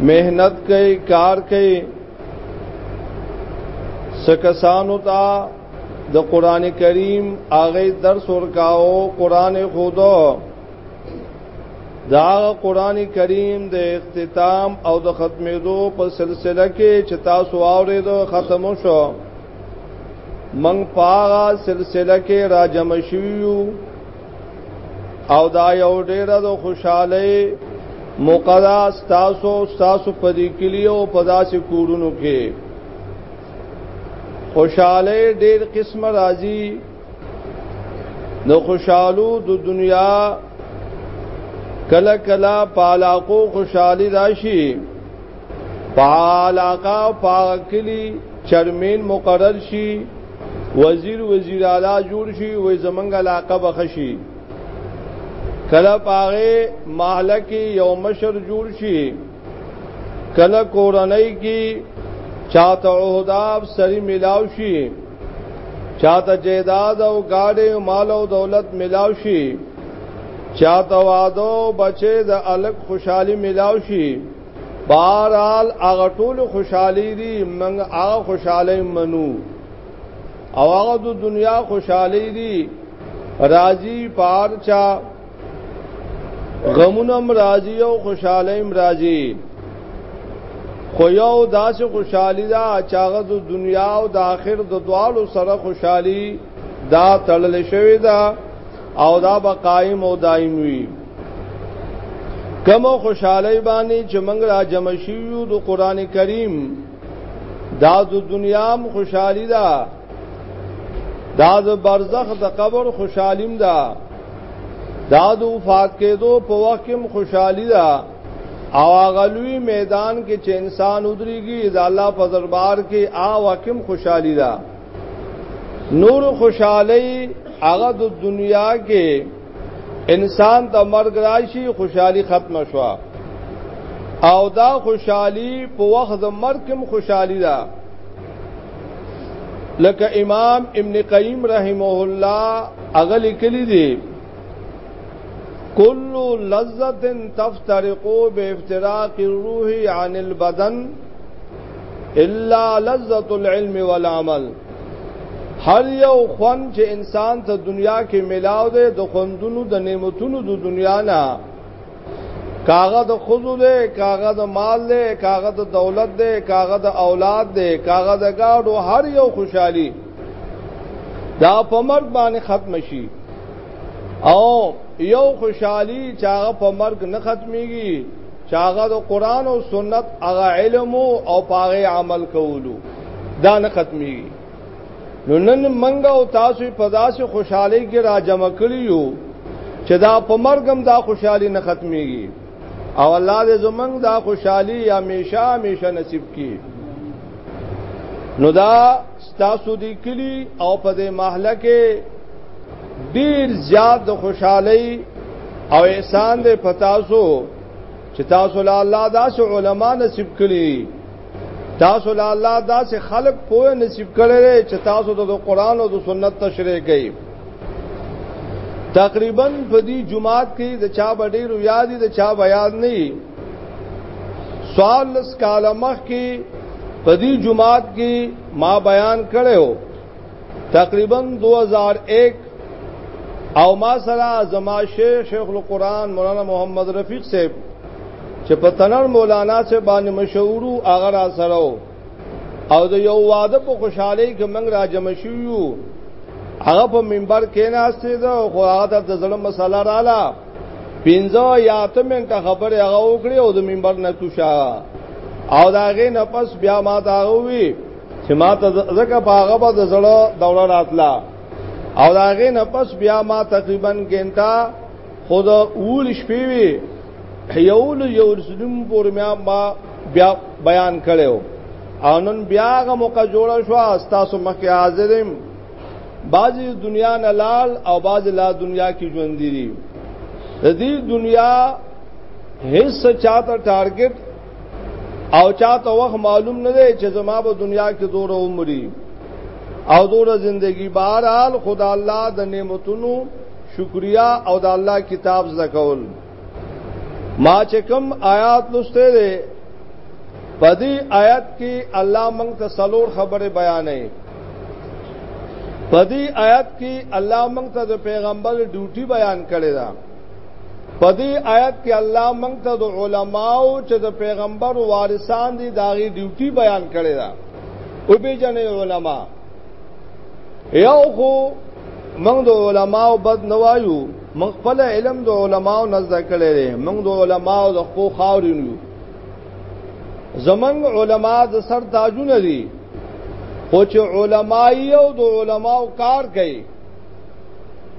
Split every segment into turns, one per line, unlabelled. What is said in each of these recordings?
مهنت کوي کار کوي سکسانو ته د قران کریم هغه درس ورکاو قران خودو دا قران کریم د اختتام او د ختمېدو په سلسله کې چې تاسو اوریدو ختم شو من پاغا سلسله کې راجم شویو او دا یو ډیر د خوشاله مقدا تاسو تاسو په دې کلیو په داسې کورونو کې خوشاله ډیر قسم راځي د خوشالو د دنیا کله کله پالاقو خوشحالي راشي پالاقا پاکلی چرمین مقرر شي وزیر وزیر اعلی جوړ شي وې زمنګ علاقه بخشي کله پاغه محله کې یو مشر جوړ شي کله کورنۍ کې چاته عہداب سری ملاو شي چاته جیداد او گاډي او مال او دولت ملاو شي چاته وادو بچي د الګ خوشحالي ملاو شي بارال هغه ټول خوشحالي دي موږ هغه خوشحالي منو او هغه د دنیا خوشحالي دي راضي پارچا غمونم راضي او خوشحالي هم راضي خو یو داسې خوشحالي ده دا چې هغه د دنیا او د آخر د دوالو سره خوشحالي دا تړل شوی دا او دا به قائم او دائم وي کوم خوشاله باندې چې موږ را جمع شیو د قران کریم دا د دنیا هم خوشحالي ده دا د برزخ د قبر خوشحالیم ده دا د وفات کېدو په وخت کې خوشحالي ده او غلوی میدان کې چې انسان ودرېږي د الله په دربار کې آ وکم خوشحالي ده نور خوشحالی هغه د دنیا کې انسان ته مرګ راشي خوشحالی ختم شوه او دا خوشحالی په وخت د مرګ هم خوشحالی ده لکه امام ابن قیم رحمه الله هغه لیکلی دی کل لذت تفترقو به افتراق الروح عن البدن الا لذت العلم والعمل هر یو خوان چې انسان ته دنیا کې ملاو دی د خوندونو د نعمتونو د دنیا نه کاغه د خزو دی کاغه د مال دی کاغه د دولت دی کاغه د اولاد دی کاغه د گاډو هر یو خوشحالي دا په مرګ باندې ختم شي او یو خوشحالي چې هغه په مرګ نه ختميږي چې هغه د قران او سنت هغه علم او پاغه عمل کولو دا نه ختميږي نو نن منګه او تاسو په داسې خوشحالي کې را جمع کړی یو چې دا په مرګم دا خوشحالي نه ختميږي او الله دې زمنګ دا خوشحالي همیشه همیشه نصیب کړي نو دا ستاسو دی کلی او په دې محله کې ډیر زیات د خوشحالي او احسان دې پتاسو چې تاسو له الله داسې علما نصیب کړي تاسو له الله داسې خلق پوه نصیب کړي چې تاسو د قران او د سنت تشریح کوي تقریبا په دې جمعات کې د چا بډې رو یادې د چا بیان نه سوال لس کال مخ کې په دې جمعات کې ما بیان کړو تقریبا 2001 او ما سره زما شیخ شیخ القرآن مولانا محمد رفیق صاحب چې په تنر مولانا سے باندې مشهورو هغه را سره او د یو واده په خوشحالي کې موږ را جمع شوو هغه په منبر کې ناشته ده خو هغه د ځلم مسله رااله پینځه یا ته منټه خبره هغه وکړي او د منبر نه کوشا او دا غي نه پس بیا ما دا وی چې ما ته زکه پاغه به د زړه دوره راتلا او دا غي نه پس بیا ما تقریبا ګنټا خود اول شپې وی یول یو سلم پور میا ما بیا بیان کړو او نن بیا غو موقع جوړ شو تاسو مخکې حاضرم بعضی دنیا نه لال او بعضی لا دنیا کې ژوند دي د دې دنیا هیڅ چاته ټارګټ او چاته وخت معلوم نه دی چې زما په دنیا کې دوره عمرې او دوره زندگی بهرحال خدا الله د نعمتونو شکریا او د الله کتاب زکول ما چې کوم آیات لسته دي په دې آیات کې الله موږ ته څلور خبره بیانې په دې آیات کې الله موږ ته د پیغمبر ډیوټي بیان کړې ده په دې آیات کې الله موږ ته د علماو چې د پیغمبر وارثان دي داغي ډیوټي بیان کړې ده او به جنې علما یو خو موږ د علماو بد نوایو موږ خپل علم د علماو نه زده کړی دی موږ د علماو د خپل خاورین یو زمنګ علما د سر تاجونه دي خو چې علماي او د علماو کار کوي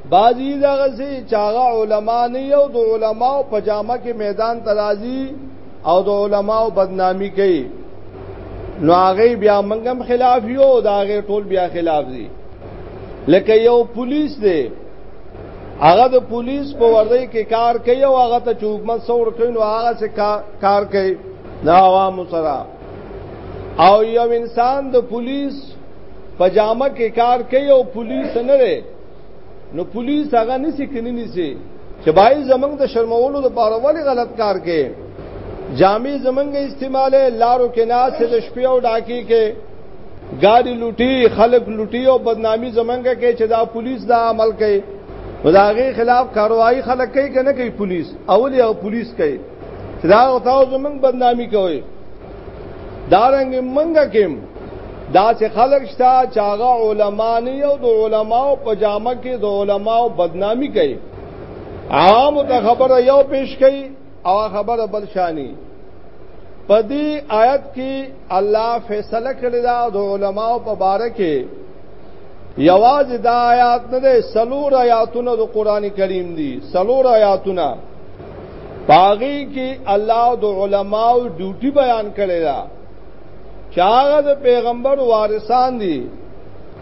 بعضی دا غسی چاغه علما نه یو د علماو په جامه کې میدان ترازی او د علماو بدنامی کوي نو هغه بیا منګم خلاف یو دا هغه ټول بیا خلاف دي لکه یو پولیس دی هغه د پولیس په وردی کې کار کوي او هغه ته حکومت څور کوي نو هغه څه کار کوي دا عوام سره او یو انسان د پولیس په جامه کې کار کوي او پولیس نه لري نو پولیس هغه نسی کني نسی چې بای زمنګ د شرمولو د پاره ولی غلط کار کوي جامې زمنګ استعماله لارو کې ناس د شپې او ډاکی کې ګاډي لوټي خلک لوټي او بدنامي زمنګ کې چې دا پولیس دا عمل کوي مداغي خلاف کاروایی خلک کوي کنه کوي پولیس اول یو پولیس کوي دا او تاسو زمنګ بدنامي کوي دارنګ منګه کې دا چې خلک شته چې هغه علما نه یو د علماو په جامه کې د علماو بدنامي کوي عام ته خبره یو پیش کوي او خبره بل شانی په دې آیت کې الله فیصله کړی دا د علماو په باره کې یواز دا آیات نه ده سلور آیاتونه د قران کریم دي سلور آیاتونه باغی کې الله د علماو ډیوټي بیان کړی دا چې هغه د پیغمبر وارثان دي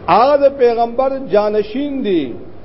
هغه د پیغمبر جانشین دي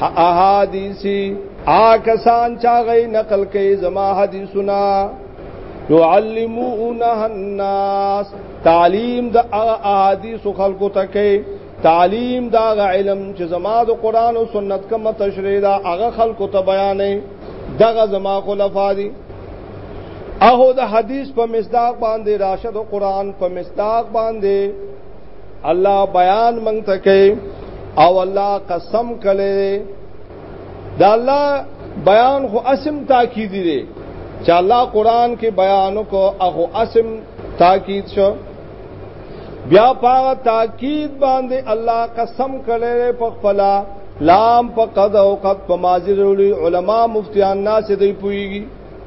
احادیثی آکسان چا غی نقل کئی زما حدیثنا یعلمونها الناس تعلیم د احادیث خلقو تکي تعلیم دا غ علم چې زما د قران او سنت کوم تشریح دا هغه خلقو ته بیانې دغه زما خلفا دي اهو د حدیث په مصداق باندې راشد قران په مصداق باندې الله بیان مونږ ته کوي او الله قسم کړي دا الله بیان خو اسم تاکید دی چې الله قران کې بیان کو هغه اسم تاکید شو بیا پاغه تاکید باندې الله قسم کړي په خپل لام په قد او قد په ماضی علماء مفتیان ناس دی پویږي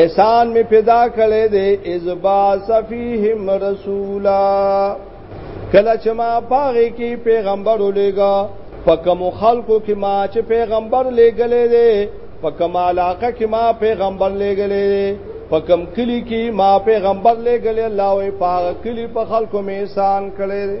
احسان می پیدا کړی دی از با صفیهم رسولا کله چې ما پاره کې پیغمبر ولېګا په کوم خلکو کې ما چې پیغمبر لېګلې دی په کوم علاقه کې ما پیغمبر لېګلې دی په کوم کلی کې ما پیغمبر لېګلې الله وې پاره کلی په خلکو می احسان کړی دی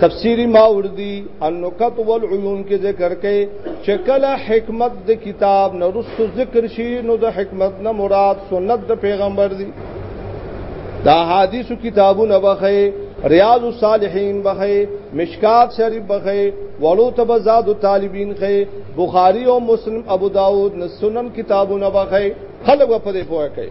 تفسیری ماوردی النکت والعیون کې ذکر کړي چې کله حکمت د کتاب نه رسو ذکر شي نو د حکمت نه مراد سنت د پیغمبر دی دا حدیثو کتابونه بخې ریاض الصالحین بخې مشکات شریف بخې ولو تبزاد الطالبین خې بخاری او مسلم ابو داود نسنن کتابونه بخې خلک په دې پوهه کوي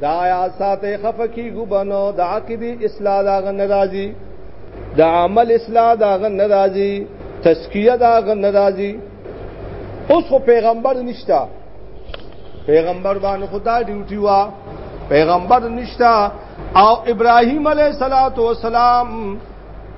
دا یا ساته خفکی ګبنو د عقیدی اصلاح دا غن راضی د عمل اصلاح دا غن راضی تزکیه دا غن راضی اوس خو پیغمبر نشتا پیغمبر باندې خدا ډیوټي وا پیغمبر نشتا او ابراهیم علیه السلام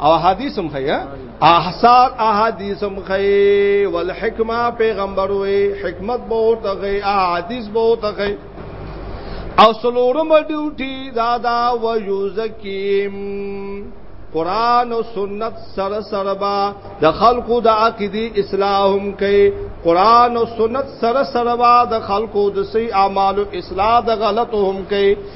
او حدیث هم خیا احسار احادیث هم خی والحکمه پیغمبر وی حکمت به ورته غي احادیث به ورته غي او سلورم ډیوټي دا دا و یوزکیم قران او سنت سره سره با د خلقو د عقیده اسلام کوي قران او سنت سره سره با د خلقو د سي اعمالو اصلاح د غلطو هم کوي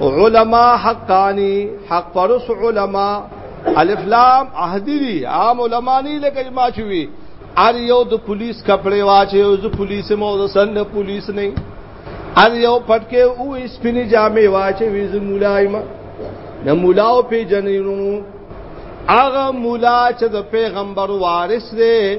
علما حقانی حق پرس علما الف لام عهدی دی عام علما نه لکه ما چوي ار یو د پولیس کپڑے واچي او د پولیس مو د سند پولیس نه ار یو پټکه او سپینی جامې واچي ویز مولایما نه مولاو پی جنینو هغه مولا چې د پیغمبر وارث دی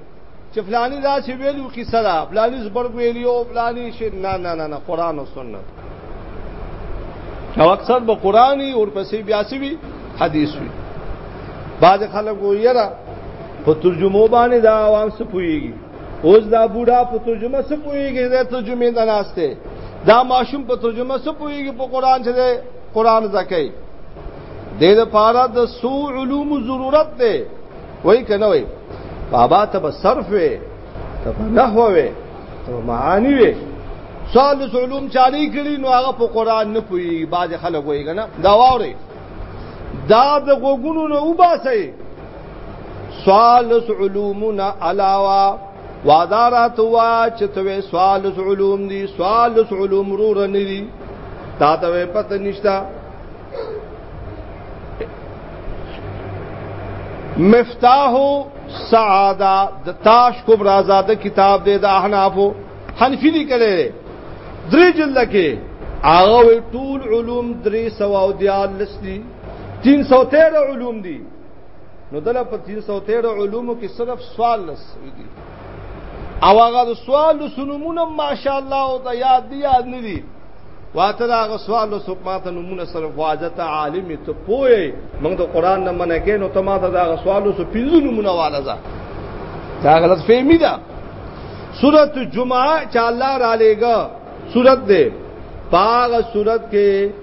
چې فلانی دا چې ویلو کیسه ده فلانی زبرګ ویلیو فلانی شي نه نه نه قرآن او سنت او اکثر به قرآني او پسې بیا سوي حدیث وي بعض خلک ویرا په ترجمه باندې دا عوام څه پويږي اوس دا بوډا په ترجمه څه پويږي دا ترجمه نه ناشته دا ماشوم په ترجمه څه پويږي په قران چې قران زکه دې د پاره د سو علوم ضرورت ده وای کنه وای بابا ته به صرف وي ته به نحو وي ته به معانی وي سوال علوم چالي کړي نو هغه په قران نه پوي باز خلک وای کنه دا واره دا د غوګونو نه وباسي سوال علومنا علاوه وادارات وا چې ته سوال علوم دي سوال علوم رو رنې دي تا ته پته نشته مفتاح سعاده د تاش کوبر آزاده کتاب دی د احنافو حنفی لیکلی دی درې جلد کې هغه ټول علوم درې سو او دیال لسلی 313 علوم دي نو دله په 313 علومو کې صرف سوال لس دي او هغه سوال سنمونه ماشاءالله او ته یاد دی یاد نه دی واته دا هغه سوال سو ماته نمونه سره واجت عالم ته پوي موږ د قران نه منه کې نو ته ماته دا هغه سوال سو پینځه نمونه والا ځه دا غلط فهمي ده سورۃ جمعه چې الله را لېګا سورۃ دې پاغه سورۃ کې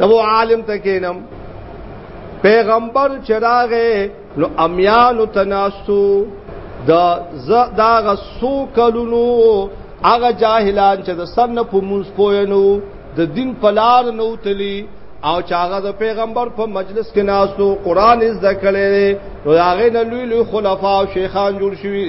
نو عالم ته کینم پیغمبر چراغه نو امیان تناسو دا ز دا غسو کلونو هغه جاهلان چې د سن په مونږ پوینو د دین پلار نو تلی او چاغه د پیغمبر په مجلس کې ناسو قران زده کړي نو هغه نه لوی لوی خلفا او شیخان جوړ شوي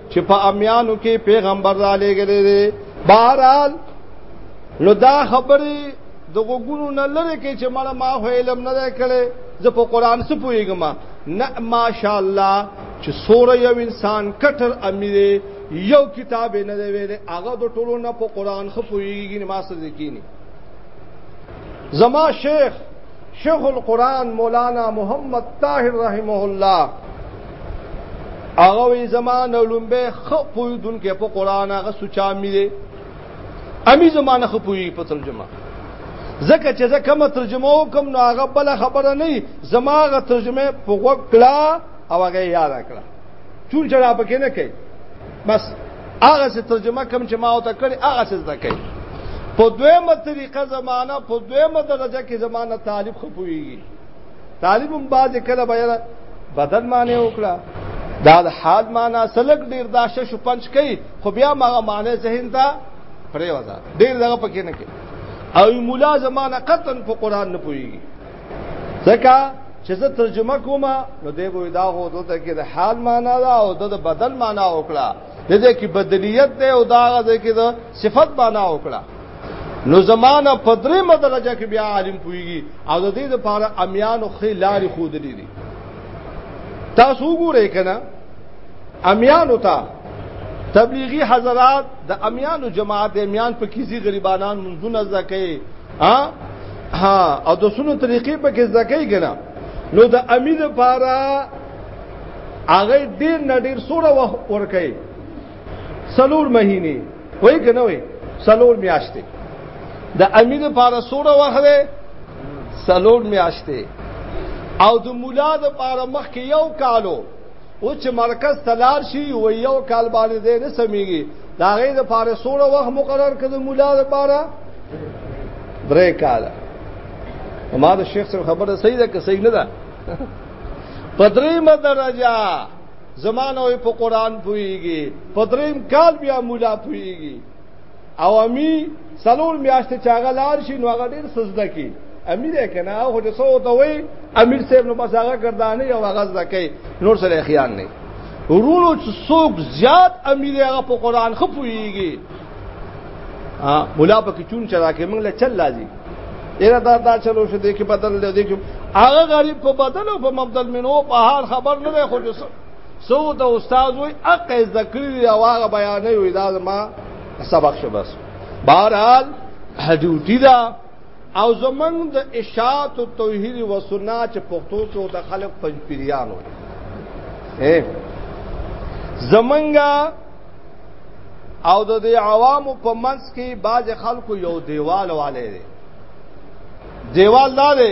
چې په امیانو کې پیغمبر را لېګلې دي بهرال نو دا خبرې د غوګونو نه لره کې چې مړه ما هو علم نه کړي زه په قران څه پويګم نه ماشاء الله چې سوره یو انسان کټر امیر یو کتاب نه دی ویلې هغه د ټولو نه په قران خو پويږي نه ما سره ځکینی زما شیخ شیخ القرآن مولانا محمد طاهر رحمه الله هغه وی زمانه لومبه خو پویدون کې په قران هغه سوچا مې دي امی زمانه خو پوی په ترجمه زکه چې زه کوم ترجمه وکم نو هغه بل خبره نه زماغه ترجمه په وکړه او هغه یاد کړه چون چې را پکې نه کوي بس هغه څه ترجمه کوم چې ما او ته کړی هغه څه زده کوي په دویمه طریقه زمانہ په دویمه درجه کې زمانہ طالب خپويږي طالبم باز کله به بدن معنی وکړه دا د حال معنی سلک ډیر دا شش پنځ کوي خو بیا ما معنی ذهن ته پرې وځه ډیر دغه پکې نه کوي او مولا زمانہ قطن په قران نه پويږي ځکه چې زه ترجمه کوم نو دی وې دا هو دته کې د حال معنی دا او د بدل معنی وکړه د دې کې بدلیت دی او دا د کې د صفت معنی وکړه نو زمانہ په درې مدرجه کې بیا عالم پويږي او د دې لپاره امیانو خې لارې خود دي دي تاسو وګورئ کنه امیانو ته تبلیغي حضرات د امیانو جماعت امیان په کیزي غریبانان منځونه زکه ها ها او د سونو طریقې په کې زکه کنا نو د امید لپاره هغه ډیر نډیر سوره ور کوي سلور مهینه وای کنه وای سلور میاشتې د امیر لپاره سوره وخره سلور میاشتې او د مولا د لپاره مخ کې یو کالو او چې مرکز تلار شي و یو کال باندې دې نه سميږي دا غي د لپاره سوره وخت مقرر کړ د مولا د لپاره درې کال ما د شیخ سره خبره صحیح ده که صحیح نه ده پدریمه درجه زمانه وي په قران پويږي په دریم کال بیا مولا پويږي او امي سلور میاشت چاغه لار شي نو هغه ډیر سجده کی امیر کنه هغه د سو ته وي امیر صاحب نو بس هغه ګردانه یو هغه زکه نور سره خیال نه ورونو څوک زیات امیر هغه په قران خپويږي ا مولا پکې چون چلا کې موږ له چل لازم یره دا دا چلو شو دې کې بدل دې کې هغه غریب کو بدل او په مبدل منو په حال خبر نه دی خو سو د استاد وي اق ذکری واغه بیان وي دا ما سبق شو بس بهرحال ډیوټي دا او زمنګ د اشاعت او توحید و سنت چې پښتو کې د خلق پنځپیریانو اے زمنګا او د دې عوامو په منځ کې بعض خلکو یو دیوال والے دی دیوال دا دی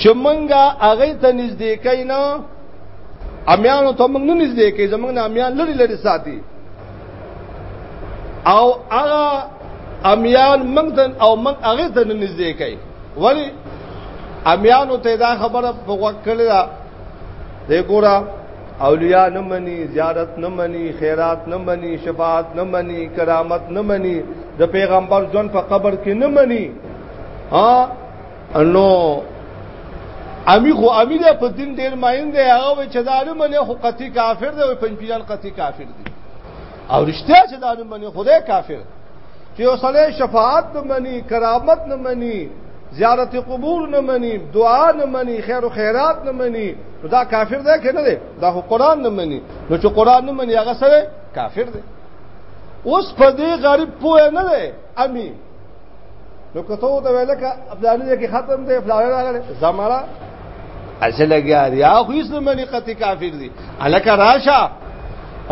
چې مونږه هغه ته نږدې کینا امیانو ته مونږ نه نږدې کې زمونږ نه امیان لري لري ساتي او هغه امیان مونږ ته او مونږ هغه ته نه نږدې کوي ولی امیانو ته دا خبره په وکړه دا ګوره اولیاء نه مني زیارت نه مني خیرات نه مني شفاعت نه مني کرامت نه مني د پیغمبر ځون په قبر کې نه مني ها نو امی خو امی ده په دین ډیر ماین دی هغه چې داري منه خو قتی کافر دی او پنځپیران قتی کافر دی او رښتیا چې دا نه مني خدای کافر چې اوسله شفاعت نه مني کرامت نه مني زیارت قبور نه مني دعا نه مني خیر او خیرات نه مني دا کافر دی کنه دی دا قرآن نه مني نو چې قرآن نه مني هغه سره کافر دی اوس په دې غریب پوه نه دی امي نو کته ته ویل کا افلانې کې ختم دی افلانې راغله زمړه اصل لګیا دی او هیڅ نه مني قتی کافر دی الک راشه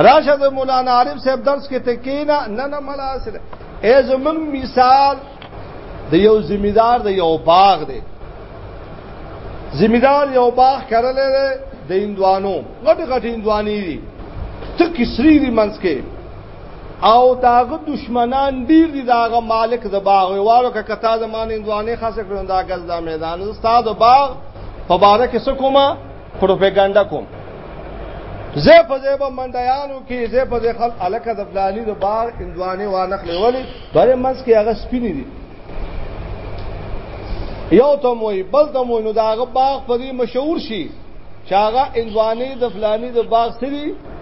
راشه د مولانا عارف صاحب درس کې ته کینا نه نه ملا اصل ای زمون مثال د یو ذمہدار د یو باغ دی ذمہدار یو باغ کړل دی د اندوانو غټ غټ اندوانی دي ته کسری دی منځ کې او داغه دشمنان ډیر دي داغه مالک د باغ ویوالو که کتا زمانه اندوانه خاصه کړن دا غز دا میدان استاد باغ په باره کې سکوما پروپاګاندا کوم زه په زه به منډیانو کې زه په زه خل الکه د فلانی د باغ اندوانه وانه خلولې بلې منس کې هغه سپینې دي یو ته موي بل ته موي نو داغه باغ په دې مشهور شي چې هغه اندوانه د فلانی د باغ سری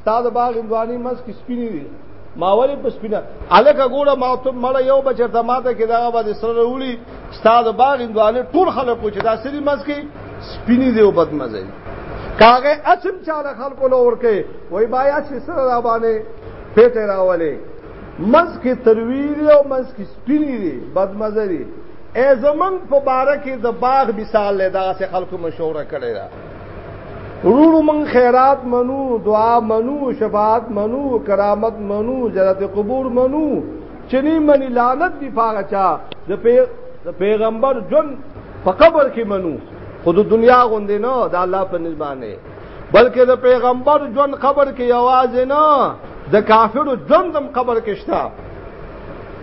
ستا د باغ اندواني مس کې سپینې دي ما ولې په سپینه الکه ګوره ما ته مړ یو بچر ته ماته کې دا به سره وروړي ستا د باغ اندواني ټول خلک چې دا سری مس کې سپینې دي او بدمزه دي کاغه اسم چاله خلکو لور کې وای بایا چې سره را باندې پیټه راولې مس کې تروی دي او مس کې سپینې دي بدمزه دي ای زمنګ په بارکه د باغ مثال له داسې خلکو مشوره کړی دا ورونو من خیرات منو دعا منو شفاعت منو کرامت منو زیارت قبور منو چنی منی لعنت دی پاغه چا د پیغمبر جون په قبر کې منو خود دنیا غوندې نه د الله په نسبانه بلکې د پیغمبر جون قبر کې आवाज نه د کافرو جون دم قبر کې شته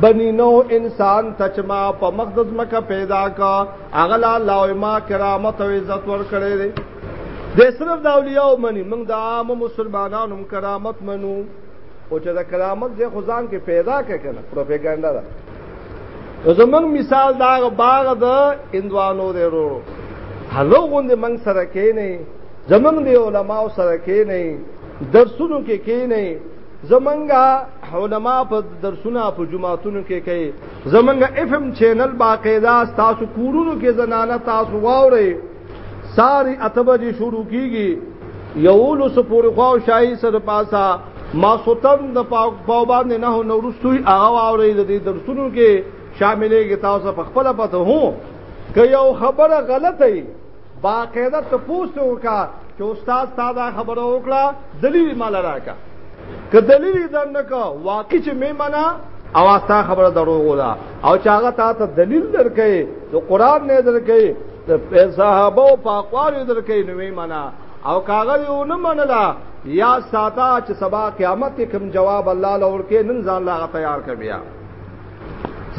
بنی نو انسان تچما په مقدس مکه پیدا کا اغلا الله ما کرامت او عزت ور کړی دی د صرف د اولیاء منی موږ د عام مسلمانانو کرامت منو او چې د کرامت ځای خدان کې پیدا کړي پروپاګاندا ده زمنګ مثال دا باغ د اندوانو دی ورو هلو غوند منګ سره کې نه زمنګ دی علماو سره کې نه درسونو کې کې نه زمنګا علما په درسونه په جمعاتونو کې کوي زمنګا اف ام چینل باقاعده تاسو کورونو کې زنانه تاسو واوري ساری اتبجی شروع کیږي یولو سپور خو شای سره پاسا ما سوتن د پاو باندې نه نو رسوي هغه واوري د دې درسونو کې شاملې کې تاسو په خپل پته هو که یو خبره غلطه باقاعده ته پوسټ وکا چې استاد تا دا خبره وکړه دلیل مال راکا که دلیل در نه کا واقع چې مې منا او استا خبره دروغ ده او چې هغه تا ته دلیل درکې نو قران نه درکې د صحابه او پاکوال درکې نو مې منا او کاغذ یو نه منلا یا ساته چې سبا قیامت کوم جواب الله لور کې نن ځان لا تیار کړ بیا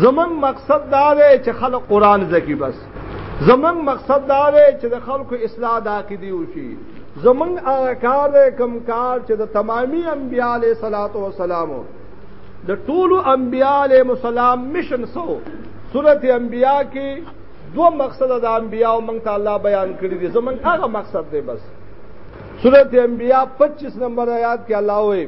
زمون مقصد دا دی چې خلک قران زکی بس زمنګ مقصد دا دی چې د خلکو اصلاح د عقیده وشي زمنګ هغه کار دی کوم کار چې د تمامي انبیاء علیه صلوات و سلام د ټولو انبیاء علیه السلام مشن سو سورته انبیاء کې دو مقصد د انبیاء مونږ ته الله بیان کړی دی زمنګ هغه مقصد دی بس سورته انبیاء 25 نمبر آیات کې الله وایي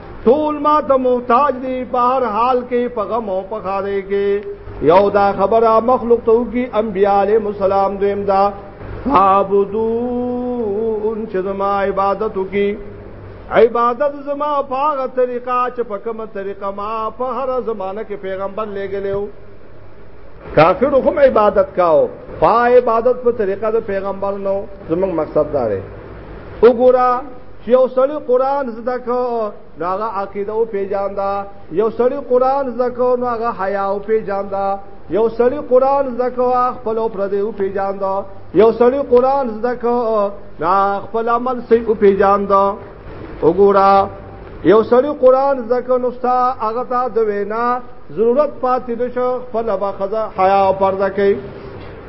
ټول ما ته محتاج دي په هر حال کې په غم او په خاله کې یو دا خبره مخلوق ته کی انبیاء علیهم السلام دویم دا عبدون چې زما عبادت کی عبادت زما په هغه طریقه چې په کومه طریقه ما په هر زمانہ کې پیغمبر لګلو کافر هم عبادت کاو پا عبادت په طریقه د پیغمبر نو زموږ مقصد دا دی وګوره چې یو سړی قران زده کو نو هغه عقیده او پیژاندا یو سړی قران زده کو نو هغه حیا او پیژاندا یو سړی قران زده کو خپل او پر دې او پیژاندا یو سړی قران زده کو دا خپل عمل سي او پیژاندا وګورا یو سړی قران زده کو نو ستا هغه ته د وینا ضرورت پاتې نشو خپل به خزه حیا او پرده کوي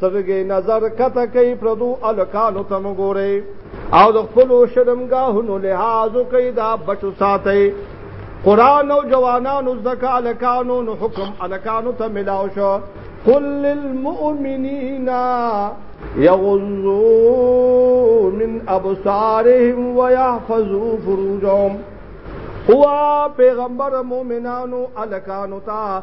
سترګې نظر کته کوي پردو الکانو ته مګوري او د خپل شرمګاهونو لحاظ کوي دا بچو ساتي قران او جوانانو زکه الکانو نو حکم الکانو ته ملاو شو قل للمؤمنین یغضوا من ابصارهم ويحفظوا فروجهم هو پیغمبر مؤمنانو الکانو ته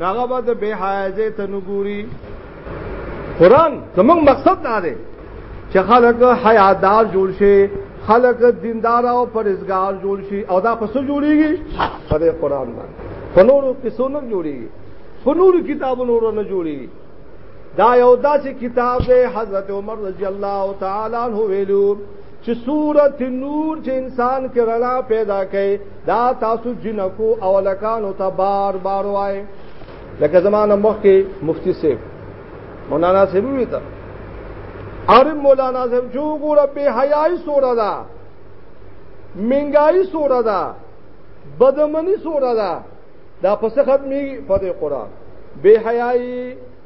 هغه به د بے حایزه ته نګوري قران زموږ مقصد دا دی چې خلک حیادار جوړ شي خلک دیندار او پرهیزګار جوړ شي او دا پس جوړیږي په قران باندې په نورو کیسو نه جوړیږي په نورو کتابونو نه جوړیږي دا یو داسې کتاب دی حضرت عمر رضی الله تعالی عنہ ویلو چې سورۃ نور چې انسان کې رڼا پیدا کړي دا تاسو جنکو او لکانو ته بار بار وای لکه زمانه مخ کې مفتی صاحب مولانا صاحب وی تا اره مولانا صاحب جو ګور به حیاي سورا دا منګای سورا دا بدمنی سورا دا دا پس ختمي په قرآن به حیاي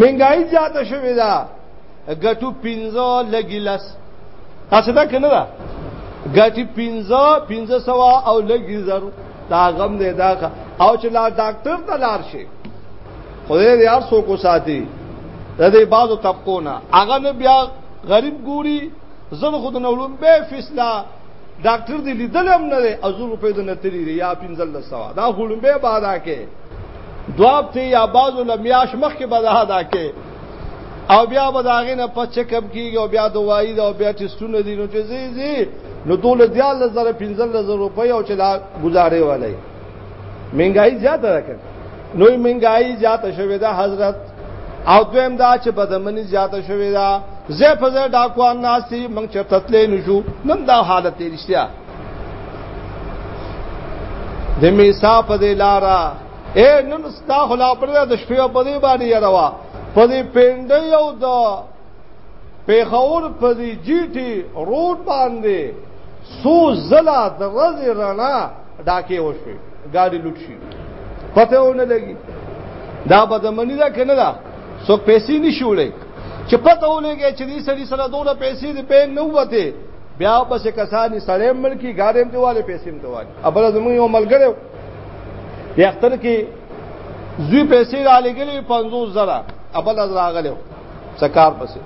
منګای زیاته شوې ده ګټو 15 لګی لس تاسو دا کنه دا ګټي 15 1500 او لګی زر دا غم دی دا او چې لا ډاکټر ته لار شي خدای دې هر څوک ساتي د دې بعضو طبقو نه هغه نه بیا غریب ګوري زن خود نه علوم به فیصله ډاکټر دې لیدل هم نه دی ازو روپې د نتری یا 1500 دا علوم به بادا کې دواب ته یا بازو لمیاش مخ کې بدا ادا کې او بیا به داغه نه په چیک اپ کیږي او بیا دوايي دا او بیا ټیسټونه دي نو چې زی زی نو ټول دیال زره 15000 روپۍ او چې لا گزارې والي مهنګای زیاته راکړ نو مهنګای زیاته شوې ده حضرت او دویم دا چې بدمنی زیاته شوې ده زه په زه ډاکوان ناسي موږ چې تتلې نشو نن دا حالت رښتیا د میسا په دې لارا اے نن ستا خلا پر د شپې په دې باندې یادوا په دې پینډ یو د پیښور په دې جی ټی روډ باندې سو زلا د رز رڼا ډاکې وشوي ګاډي لوټ شي پته ونه لګي دا بدمنی ده کنه ده څوک پیسې نشي وړي چې پته ولګي چې دې سړي سره دوه پیسې دې پېن نه وته بیا پسې کسانی سړی ملکی ګارم دیواله پیسې دیواله ابل زموږ یو ملګری دی اختر کې زوی پیسې را لګلې 50 زره ابل از راغلو سکار پسې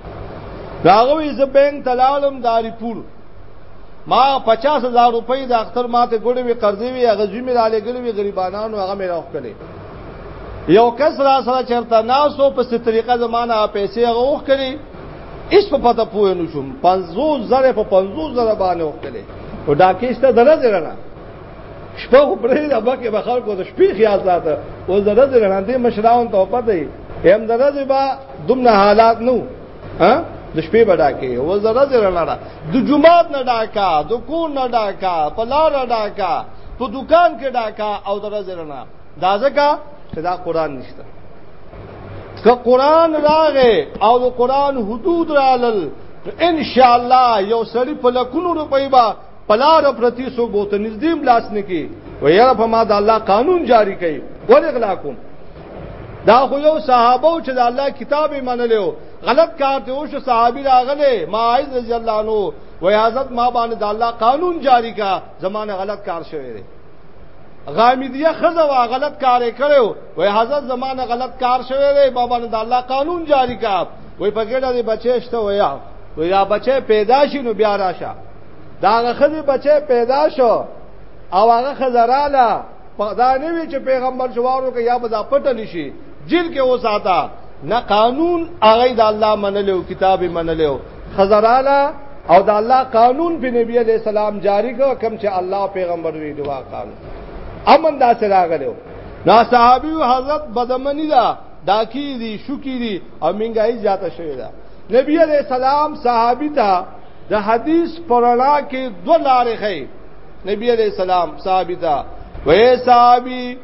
راغوي ز بینک تلالم داری پور ما 50000 روپۍ د اختر ماته ګړې وی قرضې وی هغه زوی مې را لګلې وی غریبانو هغه مې راوخلې یو کس را سره چرته ناسو په ست طریقه زمانہ پیسې غوښ کړي اس په پته پوه نه شوم 50 زره په 50 زره باندې وخ کړي او دا کیسته دره زره نه شپه خو پرې د بکه به خلکو د شپې خیال ساته او زره زره نه دې مشراون ته پته یې هم زره زره با دومره حالات نو ها د شپې بډا کې او زره زره نه دا د جمعات نه ډاکا د کور نه ډاکا په لار ډاکا په دکان کې ډاکا او زره زره نه دا ځکه چې دا قران نشته که قران راغې او د قران حدود رالل ان شاء الله یو سړی په لکونو روپۍ با پلار پرتی سو بوت نزدیم لاس نه کی و یاره په ما د الله قانون جاری کړي ول اغلا کوم دا خو یو صحابه چې د الله کتاب منلو غلط کار دی او چې صحابي راغله ماعز رضی الله عنه و حضرت ما باندې د الله قانون جاری کا زمانه غلط کار شوی دی غامدیه خزه وا غلط کار کړو وای حضرت زمانه غلط کار شوی دی بابا نه د الله قانون جاری کا وای په ګډه دی بچیشته ویا وای دا بچی پیدا شي نو بیا راشه دا خزه بچی پیدا شو او هغه خزه رااله دا نه وی چې پیغمبر شوارو کې یا بدا پټل شي جیل کې وساته نه قانون هغه د الله منلو کتاب منلو خزرالا او د الله قانون په نبی علی السلام جاری کو کم چې الله پیغمبر وی دوا قانون امن دا سره غلو نا صحابي حضرت بدمنی دا داکی دی شکی دی او منګای زیاته شوی دا نبی علی السلام صحابي ته د حدیث پرانا کې دوه لارې خې نبی علی السلام صحابي ته وې صحابي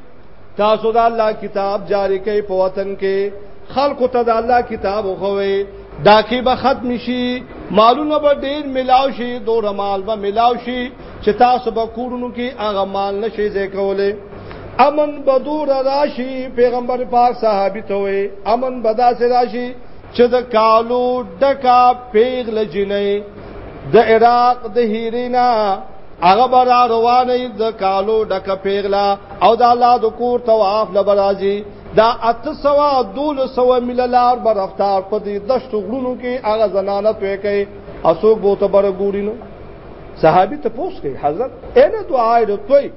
تاسو د الله کتاب جاری کوي په وطن کې خلق ته د الله کتاب خووي دا کې به ختم شي مالونه به ډیر ملاو شي دور مال به ملاو شي چې تاسو به کورونو کې هغه مال نشي ځای کوله امن بدور راشي پیغمبر پاک صحابي ته وي امن بدا سي راشي چې د کالو ډکا پیغل جنې د عراق د هیرینا هغه بر روانې د کالو ډکا پیغلا او د الله د کور طواف لبرازي دا اته سوا او دول سوا مللار برفتار په دې دشت غړونو کې هغه زنانه توې کوي اسو بو ته بر ګوري نو صحابي ته پوس کوي حضرت انا دعا د توي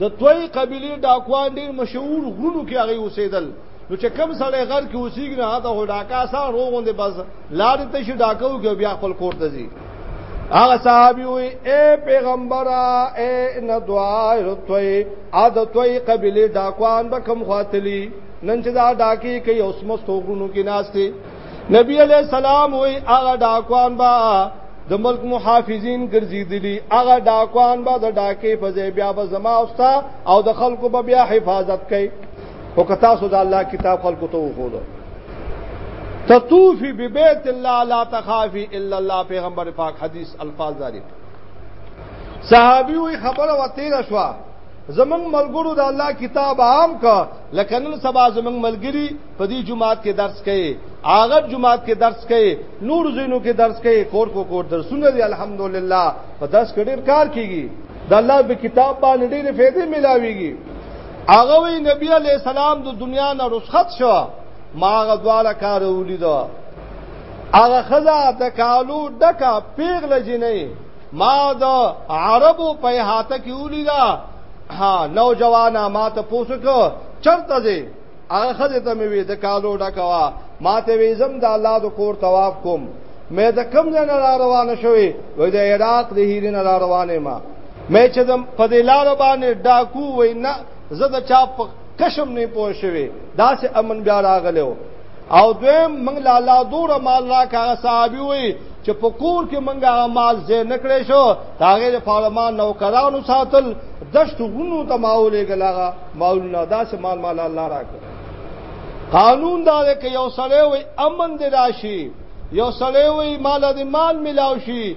د توي قبيله ډاکوان ډیر مشهور غړونو کې هغه اوسېدل نو چې کم سړی غر کې اوسېږي نه هغه ډاکا سره روغوندې بس لارې ته شي ډاکو کې بیا خپل کور ته ځي هغه صحابي وي اے پیغمبره اے ندوار توي اد توي قبيله ډاکوان به کم خاتلی نن چې دا ډاکی کوي اوس مستو غونو کې ناشته نبی علی السلام وي هغه ډاکوان با د ملک محافظین ګرځیدلی هغه ډاکوان با د ډاکې په ځای بیا به زما اوستا او د خلکو به بیا حفاظت کوي او که تاسو د الله کتاب خلکو ته وښودو تطوفی ببیت الله لا تخافی الا الله پیغمبر پاک حدیث الفاظ داري صحابي وي خبره وتیرا شو زمنګ ملګرو د الله کتاب عام کا لکه نن سبا زمنګ ملګری په دې جمعات کې درس کوي آغب جمعات کې درس کوي نور زینو کې درس کوي کور کو کور درسونه دي الحمدلله په درس کې ډیر کار کیږي د الله په کتاب باندې ډیر فائدې ملاويږي هغه وی نبی علی السلام د دنیا نه رخصت شو ما هغه دواړه کار ولیدو هغه خزا د کالو ډکه پیغله جنې ما د عربو په هاته کې ولیدا ها نوجوانا ما ته پوسکو چرته زی هغه خزه ته مې وې د کالو ډکوا ما ته وې زم د الله د کور طواف کوم مې د کم نه روانه شوې وې د عراق د هیرین روانه ما مې چې د په دې لار باندې ډاکو وای نه زه د چا په کشم نه پوه شوی دا سه امن بیا راغلو او دویم موږ لا لا دوره مال را کا صحابي وای چې په کور کې موږ هغه مال زه نکړې شو هغه د پارلمان نوکرانو ساتل دشت غونو ته ماولې ګلاغه ماول نه دا سه مال مال الله راکړ قانون دا دی چې یو سړی وای امن دی راشي یو سړی وای مال د مال ملاوي شي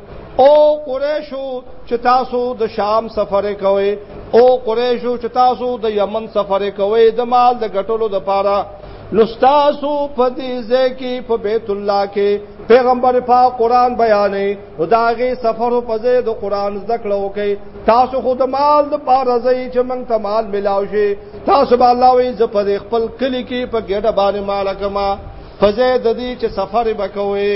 او قریشو چې تاسو د شام سفر کوئ او قریشو چې تاسو د یمن سفر کوئ د مال د ګټلو د پاره لستاسو په دې ځکه په بیت الله کې پیغمبر پاک قران بیانې او داغه سفر په ځای د قران ذکر وکي تاسو خود مال د پاره ځای چې موږ ته مال ملاو شي تاسو به الله وي ز په خپل کلی کې په ګډه باندې مالکما فزه د دې چې سفر وکوي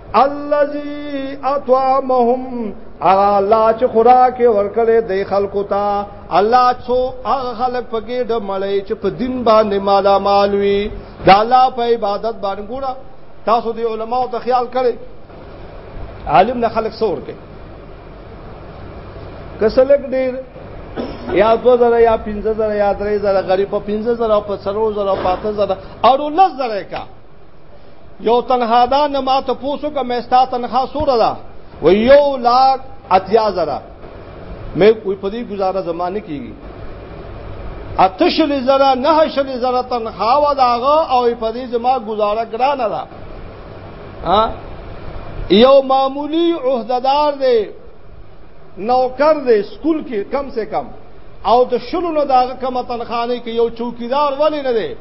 الذي اطعمهم اغا الله چې خوراک ورکړي د خلکو ته الله څو هغه خلک په کې د مړی چې په دین باندې مالا مال وي د الله په عبادت باندې ګوره تاسو دی علماو ته خیال کړئ عالم نه خلک څور کوي کسلک ډیر یا 2000 یا 15000 یا 3000 غریب په 15000 او په 3000 او په 5000 او 10000 کا یو تنها دا نه ما ته پوسو که مې ستا تنخوا سوره ده و یو لاک اتیا زره مې کوئی په دې گزاره زمانه کیږي اتشل زره نه شل زره تنخوا و داغه او په دې زما گزاره ګرانه ده ها یو معمولی عہددار دی نوکر دی سکول کې کم سے کم او د شلو نه داغه کم تنخانه کې یو چوکیدار ولی نه دی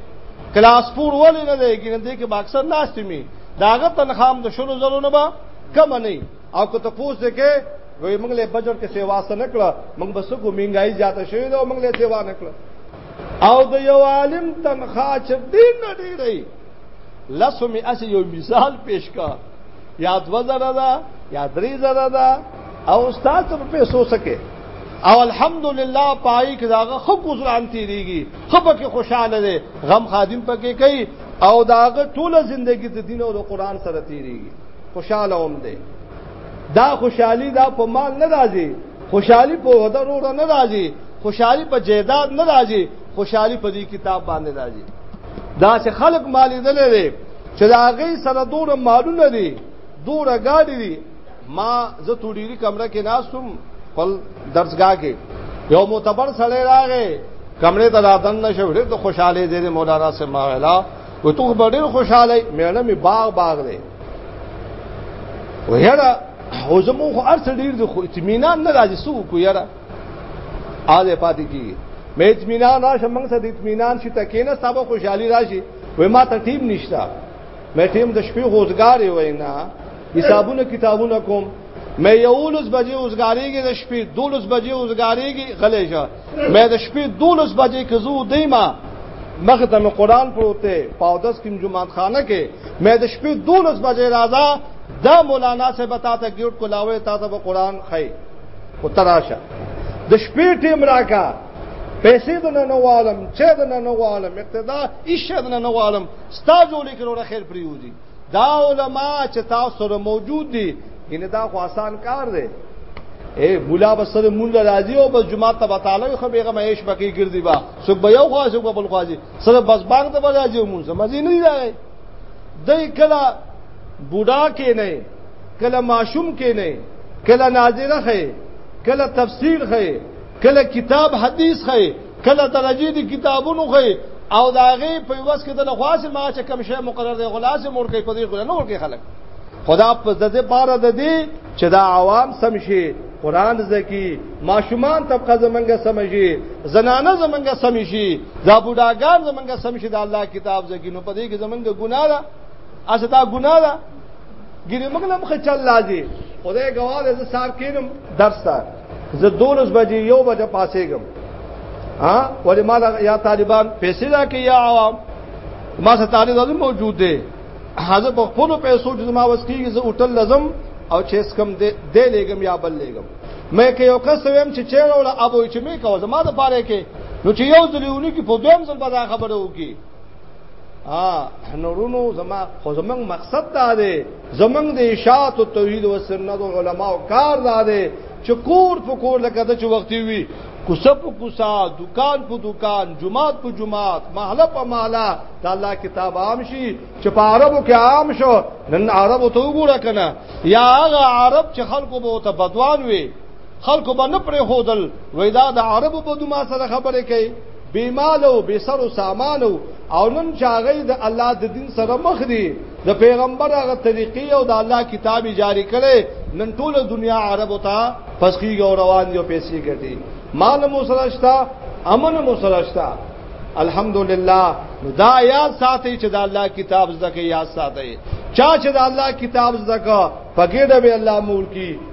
کلاس پور ولې نه دی ګینه دې کې باکسر ناشته می داغه تنخام د شلو زرو نه با کم نه او که ته پوس دې کې وې موږ له بجټ کې سیوا سره نکړه موږ بس کو مینګای زیاته شوی دا موږ له سیوا نکړه او د یو عالم تنخوا چې دین نه دی دی لاسو می اسی یو مثال پیش کا یا 2000 دا یا 3000 دا او استاد په پیسو سکے او الحمدلله پای کې داغه خو ګزران تیریږي خو پکې خوشاله دي غم خادم پکې کوي او داغه ټوله ژوندۍ د دین او د قران سره تیریږي خوشاله هم دي دا خوشحالي دا په مال نه راځي خوشحالي په وده روړه نه راځي خوشحالي په جیداد نه راځي خوشحالي په دې کتاب باندې راځي دا چې خلق مالی دلې چې دا غي سره دور مالونه دي دور غاډي دي ما زه توډيري کمره کې ناستم خپل درسګاه کې یو معتبر سړی راغی کمرې ته راتن نشو ډېر خوشاله دي مولانا سما ویلا و تو ډېر خوشاله مېړه می باغ باغ دی و یاره او زمو خو ارڅ ډېر د خو اطمینان نه راځي سو کو یاره آله پاتې کی مې اطمینان راشه موږ ته د اطمینان شي تکینه سبا خوشحالي راشي و ما ته ټیم نشته مې ټیم د شپې غوزګاری وینا حسابونه کتابونه کوم مې یولس بجې اوسګاریږي د شپې دولس بجې اوسګاریږي غلې شه مې د شپې دولس بجې کزو دیما مخ ته مې قران پروته پاودس کې جمعات خانه کې مې د شپې دولس بجې راځه دا مولانا سے بتا ته ګیټ کولاوي تا ته قران خای او تراشه د شپې ټیم راکا پیسې د نن والم چې د نن والم اقتدا ایشه د نن والم ستا جوړې کړو خیر پریو دي دا علما چې تاسو سره موجود دي ینه دا خو آسان کار دی اے مولا بسره مولا راځي او بس جمعه ته وتعالو خو بیغه مېش بکی ګرځي با څوک به یو خواځي کو بل خواځي سره بس بانګ ته راځي مونږ مزي نه راځي دای کلا بوډا کې نه کلا معشوم کې نه کلا ناظره خې کلا تفسیر خې کلا کتاب حدیث خې کله درجه دي کتابونو خي او داغه په وس کې د لخواس ما چې کم شی مقرر دی غلاس مور کې په دې غل نور کې خلک خدا په دې بار د دې چې دا عوام سم شي قران زکی ماشومان طبقه زمنګ سمجي زنانه زمنګ سمشي دا بوډاګان زمنګ سمشي د الله کتاب زکی نو په دې کې زمنګ ګناه ده اسه دا ګناه ده ګری موږ نه مخ چل لازم خدای ګواله زه صاحب کینم درس زه دولس بجې یو بجه پاسېږم ها ولې ما یا طالبان پیسې دا کې یا عوام ما سره طالب لازم موجود دی حاضر په خپل پیسو چې ما وس کیږي زه هوټل لازم او چې سکم دې دې لګم یا بل لګم مې کې یو کس ویم چې چیرې ولا ابو چې مې کوزه ما د پاره کې نو چې یو ځلیونی کې په دویم ځل به دا خبره وکي ها نورونو زما خو زمنګ مقصد دا دی زمنګ د اشاعت او توحید او سنت او علما او کار دا دی چې کور په کور لکه د چ وخت وی کوسه په کوسه دکان په دکان جمعات په جمعات محله په محله د الله کتاب عام شي چې په عربو کې عام شو نن عربو ته وګوره کنه یا هغه عرب چې خلکو به ته بدوان وي خلکو به نه پرې خودل وای دا د عربو په دوما سره خبرې کوي بې مال او بې سر او سامان او نن چاغې د الله د دین سره مخ دي د پیغمبر هغه طریقې او د الله کتاب جاری کړي نن ټول دنیا عربو ته پسخي او روان یو پیسې ګټي مال مو سره شتا امن مو سره شتا الحمدلله دا یاد ساتي چې د الله کتاب زکه یاد ساتي چا چې د الله کتاب زکه پګېډه به الله مول کی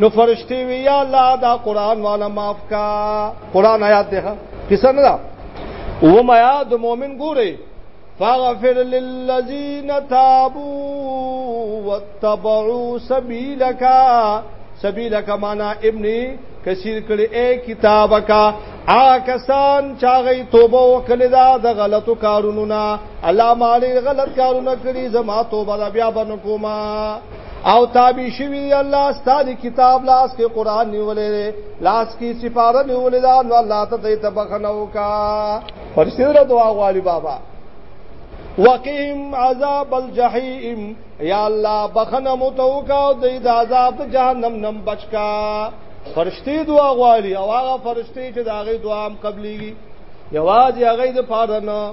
نو فرشتي وی یا الله دا قران والا معاف کا قران آیات ده کیسه نه ده و ما یاد مؤمن ګوري فاغفر للذین تابوا واتبعوا سبیلک سبیلک معنا ابن کثیر کړي اے کتاب کا آ کسان چاغی توبه وکړه دا د غلطو کارونو نه الله مالی غلط کارونه کړی زما توبه بیا بنکوما او تابع شوی دی الله ستاسو کتاب لاس کې قران نیولې لاس کې سفاره نیولې دا نو الله ته دې تبخنه وکا فرشتي دعا غواړي بابا وقیم عذاب الجحیم یا الله بخنه متوکا او د عذاب جهنم نم بچکا فرشتي دعا غواړي او هغه فرشتي چې دا غي دعا هم قبليږي یواز هغه د پاره نه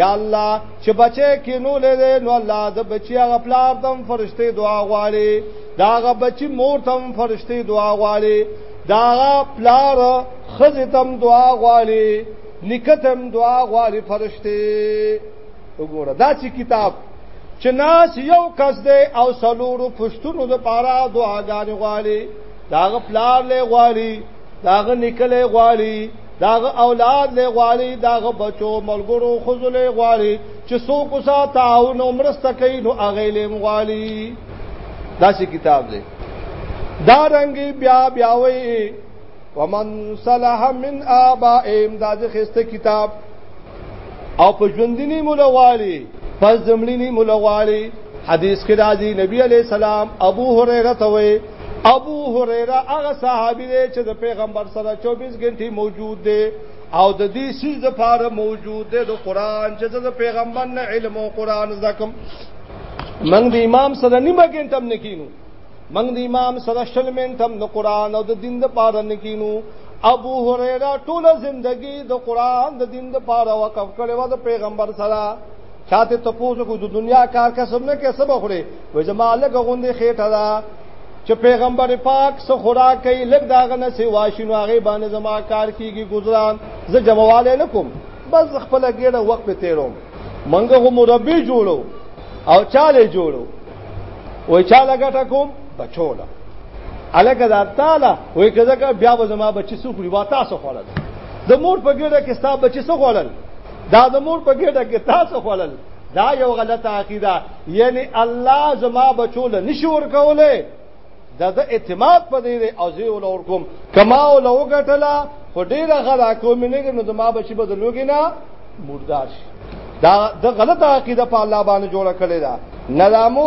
یا الله چې بچي کینولې دې نو الله د بچي هغه پلار تم فرشته دعا غواړي دا هغه بچي مور تم فرشته دعا غواړي دا هغه پلار خزه تم دعا غواړي نکتم دعا غواړي فرشته وګوره دا چې کتاب چې ناس یو کس دی او سلورو پښتونو د پاره دعاګانې غواړي دا هغه پلار له غواړي داغه نکله غواړي داغه اولاد له غواړي داغه بچو ملګرو خزله غواړي چې څوک وسا تعاون او مرسته کوي نو اغه له غواړي داسې کتاب دی دا رنګي بیا بیا وي ومن صلح من آبائهم دا د خسته کتاب او په ژوندنی مولوالي پس زملینی مولوالي حدیث کې راځي نبی علی سلام ابو هريره ته وي ابو هريره هغه صحابي دی چې د پیغمبر سره 24 غنټې موجود دی او د دې سیز د پاره موجود دی د قران چې د پیغمبر نه علم او قران زکم من د امام سره نیمه غنټه هم نکینو من د امام سره شل منټه هم د قران او د دین د پاره نکینو ابو هريره ټول زندگی د قران د دین د پاره وقف کړو د پیغمبر سره چاته ته پوزو کو د دنیا کار کسب نه کې سبا خوري وې زما لګ غوندې خېټه دا چې پیغمبر پاک سو خوراک کوي لګ داغه نه سی واشینو هغه باندې زما کار کیږي گزاران زه جمعواله نه کوم بس خپل ګډه وخت په تیرو منګه هم مربي جوړو او چاله جوړو وې چاله ګټه کوم بچوله الګ دا تعالی وې کزه بیا زما بچی سو خوري وا تاسو خورل د مور په ګډه کې ستا بچی سو خورل دا د مور په ګډه کې تاسو خړل دا یو غلطه عقیده یعنی الله زما بچو له نشور کوله د د اعتماد په دې او زی ول اور کوم کما ول وګټلا خو ډیره غلا کوم نه نو د ما بچی بدلوګی نه مردار شي دا د غلطه عقیده په الله باندې جوړه کړی دا نه دامو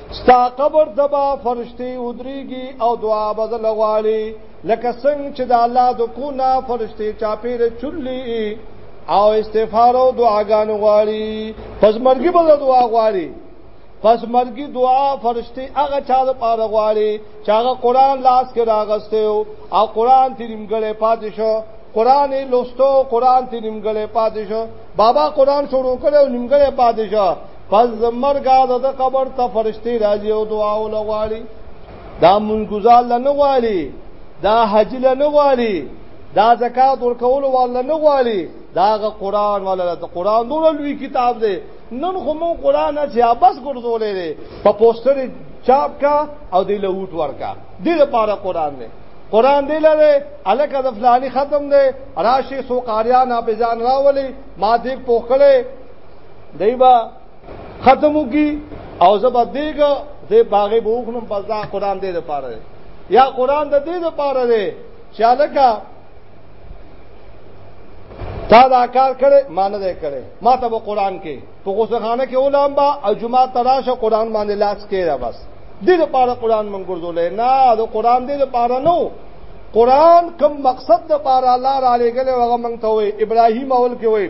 ستا قبر ته به فرشتي ودرېږي او دعا به د لغوالي لکه څنګه چې د الله د کو نه فرشتي چاپېره چولي او استغفار او دعاګانو غواړي پس مرګي به دعا غواړي پس مرګي دعا فرشتي هغه چا د پاره غواړي چې هغه قران لاس کې راغسته او قران تیرمګړې پاتې شو قران لوستو قران ته نیمګړې پاتې شو بابا قران شروع کړو نیمګړې پاتې شو پس زمرګا د قبر ته فرشتي راځي او دعا ولغواړي دا منګزال نه غواړي دا حج نه غواړي دا زکات ورکول ول نه غواړي دا غ قران ولا د قران دور لوی کتاب دی نن خو مون قران چې بس ګرځولې دی په پوسټر چاپ کا او دی لوټ ورکا دې لپاره قران دی قران دی لره الک د فلانی ختم دی راشي سو قاریان اپ ځان راولي ما دې پوخړې دیبا ختمو کی او زبا دیګه دې باغې بوخنم پس دا قران دې لپاره دی یا قران د دې لپاره دی چې الکه تا دا کار کړي مان نه کړي ما ته په قران کې په غوسخانه کې علماء با او جمعه تراشه قران باندې لاس کې را بس دې لپاره قران مونږ ګرځولې نه دا قران دې لپاره نو قران کوم مقصد لپاره الله را لګلې هغه مونږ ته وي ابراهيم اول کې وي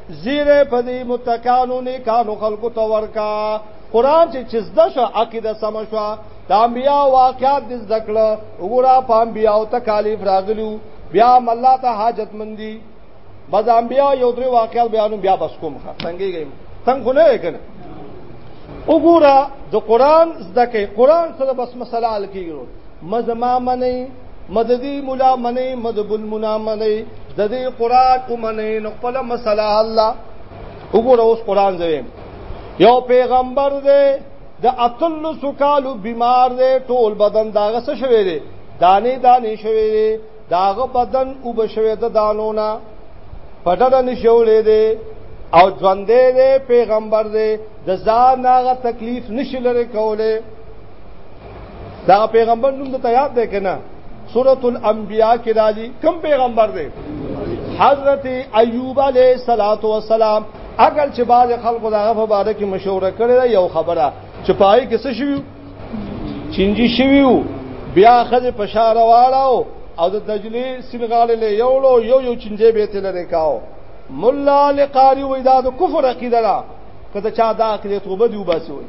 زیره په دې متکانو نه کانو خلقو ته ورکا قران چې چزده شو عقیده سم شو د انبیا واقعات د ذکر وګړه په انبیا او تکالیف راغلو بیا الله ته حاجت مندي بس انبیا یو درې واقعات بیانو بیا بس کوم ښه څنګه یې تنگ خو نه کنه وګوره د قران زده کې قران سره بس مسله حل کیږي مزما منی مددی مولا منی مدب المنا منی د دې قران ومنی نو خپل مسله الله وګوره اوس قران زویم یو پیغمبر دی د اتل سکالو بیمار دی ټول بدن داغه څه شوی دی دانه دانه شوی دی داغه بدن او بشوی د دانو نه پټه نشولې دی او ژوندې دی پیغمبر دی د ځان هغه تکلیف نشي لري کوله دا پیغمبر نوم د تیاب دی کنه سورۃ الانبیاء کې راځي کوم پیغمبر دی حضرت ایوب علیه الصلاۃ والسلام اگر چې باز خلکو دغه په باره کې مشوره کړې یو خبره چې پای کې څه شوی چینجی شوی بیا خځه په شار واړاو او د دجلی سینغال له یو لو یو یو چنجه به تل رکاو مولا لقاری وې دا د کفر عقیده کته چا دا کړی توبه دی وباسي وي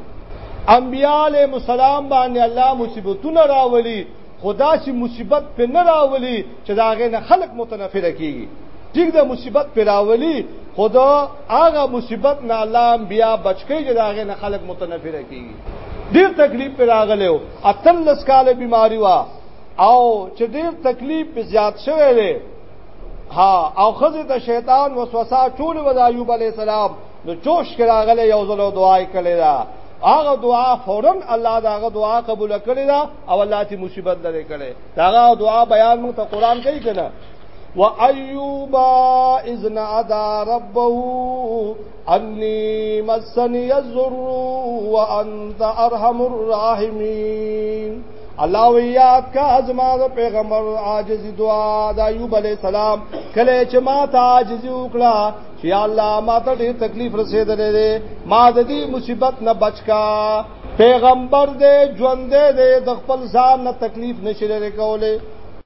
انبیاء علیه السلام باندې الله مصیبتونه راولي خدا چې مصیبت په نه راولي چې دا غي نه خلق متنفر کیږي ټیک دا مصیبت په راولي خدا هغه مصیبت نه الله انبیاء بچکی چې دا غي نه خلق متنفر کیږي ډیر تکلیف پر راغلو اتلس کال بیماری وا او چې ډیر تکلیف په زیات شوه ها او خزه د شیطان وسوسه چول و د ایوب علی السلام نو جوش کې راغله یو ځل دعای کړي دا هغه دعا فورا الله داغه دعا قبول کړي دا او الله تی مصیبت لري کړي داغه دعا بیان مو ته قران کوي کنه و ایوب اذ نادى ربه انی مسنی الضر وانت ارحم الراحمین الله ویاد کا ازما د پیغمبر عاجز دعا د ایوب علی السلام کله چې ما ته عاجز وکړه چې الله ما ته ډېر تکلیف رسیدلې ده ما د دې مصیبت نه بچکا پیغمبر دې ژوند دې د خپل ځان نه تکلیف نشي لري کوله